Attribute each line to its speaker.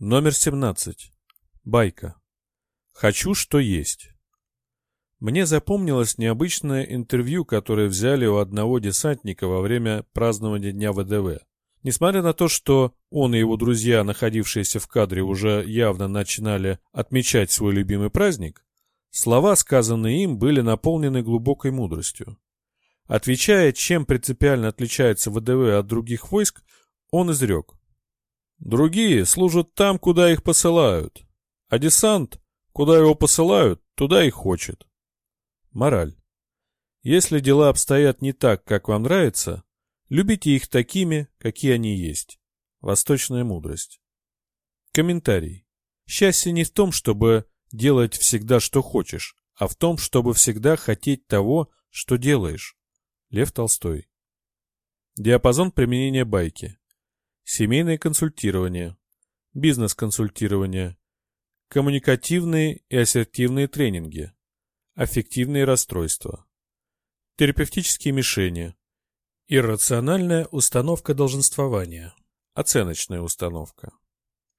Speaker 1: Номер 17. Байка. Хочу, что есть. Мне запомнилось необычное интервью, которое взяли у одного десантника во время празднования Дня ВДВ. Несмотря на то, что он и его друзья, находившиеся в кадре, уже явно начинали отмечать свой любимый праздник, слова, сказанные им, были наполнены глубокой мудростью. Отвечая, чем принципиально отличается ВДВ от других войск, он изрек. Другие служат там, куда их посылают, а десант, куда его посылают, туда и хочет. Мораль. Если дела обстоят не так, как вам нравится, любите их такими, какие они есть. Восточная мудрость. Комментарий. Счастье не в том, чтобы делать всегда, что хочешь, а в том, чтобы всегда хотеть того, что делаешь. Лев Толстой. Диапазон применения байки. Семейное консультирование, бизнес-консультирование, коммуникативные и ассертивные тренинги, аффективные расстройства, терапевтические мишени, иррациональная установка долженствования, оценочная установка.